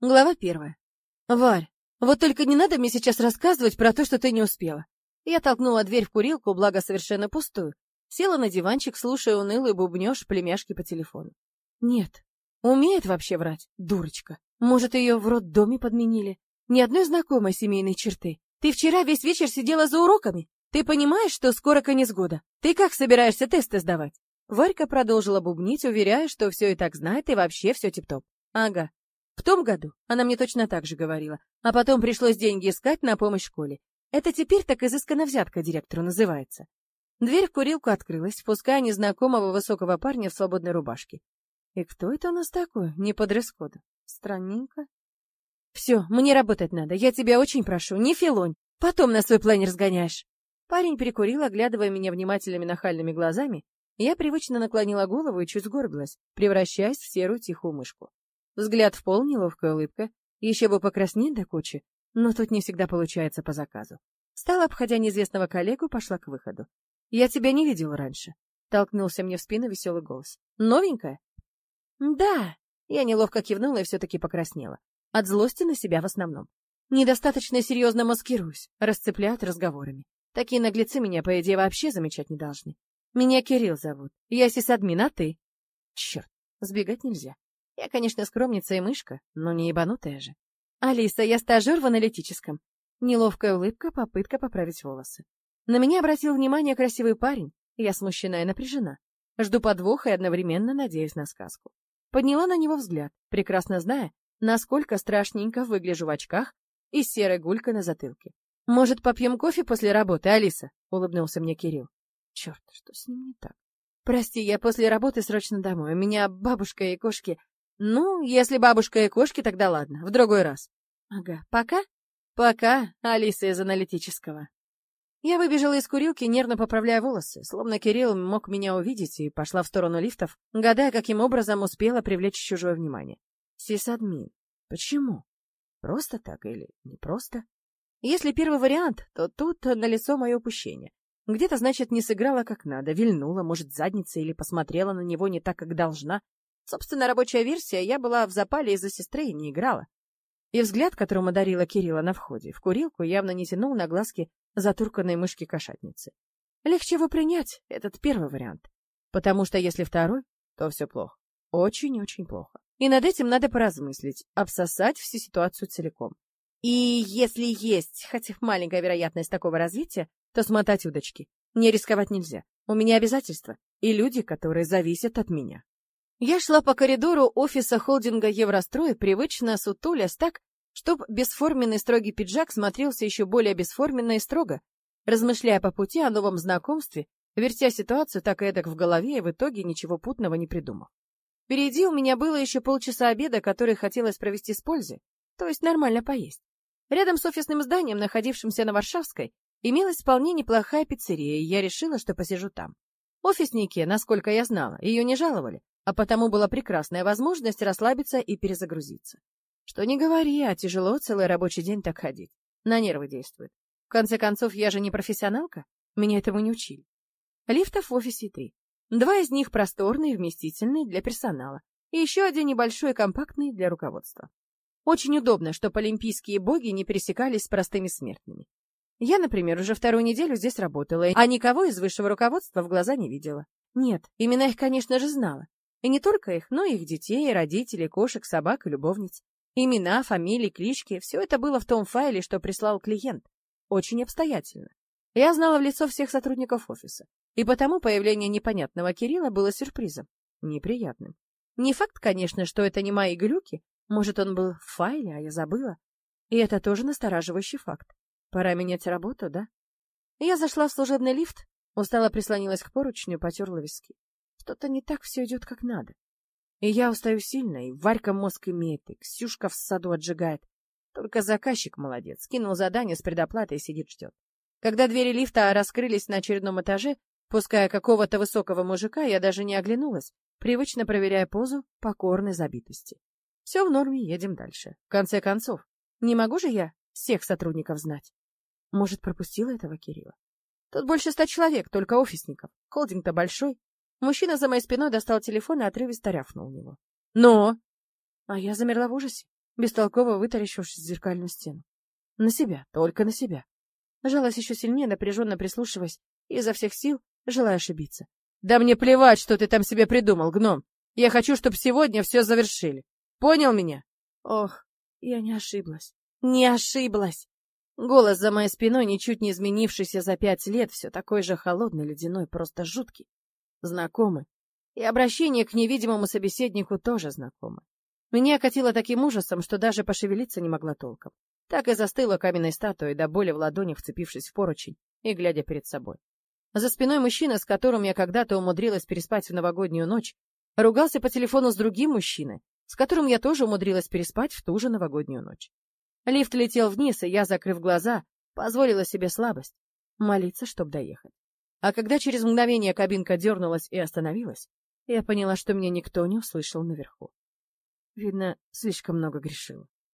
Глава первая. Варь, вот только не надо мне сейчас рассказывать про то, что ты не успела. Я толкнула дверь в курилку, благо совершенно пустую. Села на диванчик, слушая унылый бубнёж племяшки по телефону. Нет, умеет вообще врать, дурочка. Может, ее в роддоме подменили? Ни одной знакомой семейной черты. Ты вчера весь вечер сидела за уроками. Ты понимаешь, что скоро конец года? Ты как собираешься тесты сдавать? Варька продолжила бубнить, уверяя, что все и так знает и вообще все тип-топ. Ага, в том году она мне точно так же говорила, а потом пришлось деньги искать на помощь школе. Это теперь так изысканно взятка директору называется. Дверь в курилку открылась, впуская незнакомого высокого парня в свободной рубашке. И кто это у нас такой, не по дресс-коду? Странненько. Все, мне работать надо, я тебя очень прошу, не филонь, потом на свой планер сгоняешь. Парень перекурил, оглядывая меня внимательными нахальными глазами. Я привычно наклонила голову и чуть сгорбилась, превращаясь в серую тихую мышку. Взгляд в пол, неловкая улыбка. Еще бы покраснеть до кучи, но тут не всегда получается по заказу. Стала, обходя неизвестного коллегу, пошла к выходу. «Я тебя не видела раньше», — толкнулся мне в спину веселый голос. «Новенькая?» «Да», — я неловко кивнула и все-таки покраснела. От злости на себя в основном. Недостаточно серьезно маскируюсь, расцепляют разговорами. Такие наглецы меня, по идее, вообще замечать не должны. Меня Кирилл зовут. Я сисадмин, а ты? Черт, сбегать нельзя. Я, конечно, скромница и мышка, но не ебанутая же. Алиса, я стажер в аналитическом. Неловкая улыбка, попытка поправить волосы. На меня обратил внимание красивый парень, я смущена и напряжена. Жду подвоха и одновременно надеюсь на сказку. Подняла на него взгляд, прекрасно зная, насколько страшненько выгляжу в очках и серой гулькой на затылке. «Может, попьем кофе после работы, Алиса?» — улыбнулся мне Кирилл. Черт, что с ним не так? Прости, я после работы срочно домой. У меня бабушка и кошки ну, если бабушка и кошки, тогда ладно, в другой раз. Ага, пока? Пока, Алиса из аналитического. Я выбежала из курилки, нервно поправляя волосы, словно Кирилл мог меня увидеть, и пошла в сторону лифтов, гадая, каким образом успела привлечь чужое внимание. Сисадмин. Почему? Просто так или не просто? Если первый вариант, то тут налицо мое упущение. Где-то, значит, не сыграла как надо, вильнула, может, задница или посмотрела на него не так, как должна. Собственно, рабочая версия, я была в запале из-за сестры и не играла. И взгляд, которым одарила Кирилла на входе, в курилку явно не тянул на глазки затурканной мышки-кошатницы. Легче его принять, этот первый вариант. Потому что если второй, то все плохо. Очень-очень плохо. И над этим надо поразмыслить, обсосать всю ситуацию целиком. И если есть хотя бы маленькая вероятность такого развития, то смотать удочки. Не рисковать нельзя. У меня обязательства и люди, которые зависят от меня. Я шла по коридору офиса холдинга Еврострой, привычно сутулясь так, чтоб бесформенный строгий пиджак смотрелся еще более бесформенно и строго, размышляя по пути о новом знакомстве, вертя ситуацию так и эдак в голове и в итоге ничего путного не придумав. Впереди у меня было еще полчаса обеда, который хотелось провести с пользой, то есть нормально поесть. Рядом с офисным зданием, находившимся на Варшавской, имелась вполне неплохая пиццерия, и я решила, что посижу там. Офисники, насколько я знала, ее не жаловали, а потому была прекрасная возможность расслабиться и перезагрузиться. Что не говори, а тяжело целый рабочий день так ходить. На нервы действует. В конце концов, я же не профессионалка, меня этому не учили. Лифтов в офисе три. Два из них просторные, вместительные для персонала, и еще один небольшой компактный для руководства. Очень удобно, чтобы олимпийские боги не пересекались с простыми смертными. Я, например, уже вторую неделю здесь работала, а никого из высшего руководства в глаза не видела. Нет, имена их, конечно же, знала, и не только их, но и их детей, родителей, кошек, собак и любовниц. Имена, фамилии, клички — все это было в том файле, что прислал клиент. Очень обстоятельно. Я знала в лицо всех сотрудников офиса, и потому появление непонятного Кирилла было сюрпризом. Неприятным. Не факт, конечно, что это не мои глюки. Может, он был в файле, а я забыла. И это тоже настораживающий факт. Пора менять работу, да? Я зашла в служебный лифт, устало прислонилась к поручню, потерла виски. Что-то не так все идет, как надо. И я устаю сильно, и Варька мозг имеет, и Ксюшка в саду отжигает. Только заказчик молодец, скинул задание с предоплатой и сидит ждет. Когда двери лифта раскрылись на очередном этаже, пуская какого-то высокого мужика, я даже не оглянулась, привычно проверяя позу покорной забитости. Все в норме, едем дальше. В конце концов, не могу же я всех сотрудников знать. Может, пропустила этого Кирилла? Тут больше ста человек, только офисников. Холдинг-то большой. Мужчина за моей спиной достал телефон и отрывисто рявкнул у него. «Но!» А я замерла в ужасе. бестолково вытаращившись в зеркальную стену. На себя, только на себя. Жалась еще сильнее, напряженно прислушиваясь, и изо всех сил желая ошибиться. «Да мне плевать, что ты там себе придумал, гном! Я хочу, чтобы сегодня все завершили. Понял меня?» Ох, я не ошиблась. Не ошиблась! Голос за моей спиной, ничуть не изменившийся за пять лет, все такой же холодный, ледяной, просто жуткий. Знакомый. И обращение к невидимому собеседнику тоже знакомое. Меня окатило таким ужасом, что даже пошевелиться не могла толком. Так и застыла каменной статуей, до боли в ладонях вцепившись в поручень и глядя перед собой. За спиной мужчина, с которым я когда-то умудрилась переспать в новогоднюю ночь, ругался по телефону с другим мужчиной, с которым я тоже умудрилась переспать в ту же новогоднюю ночь. Лифт летел вниз, и я, закрыв глаза, позволила себе слабость — молиться, чтоб доехать. А когда через мгновение кабинка дернулась и остановилась, я поняла, что меня никто не услышал наверху. Видно, слишком много грешила.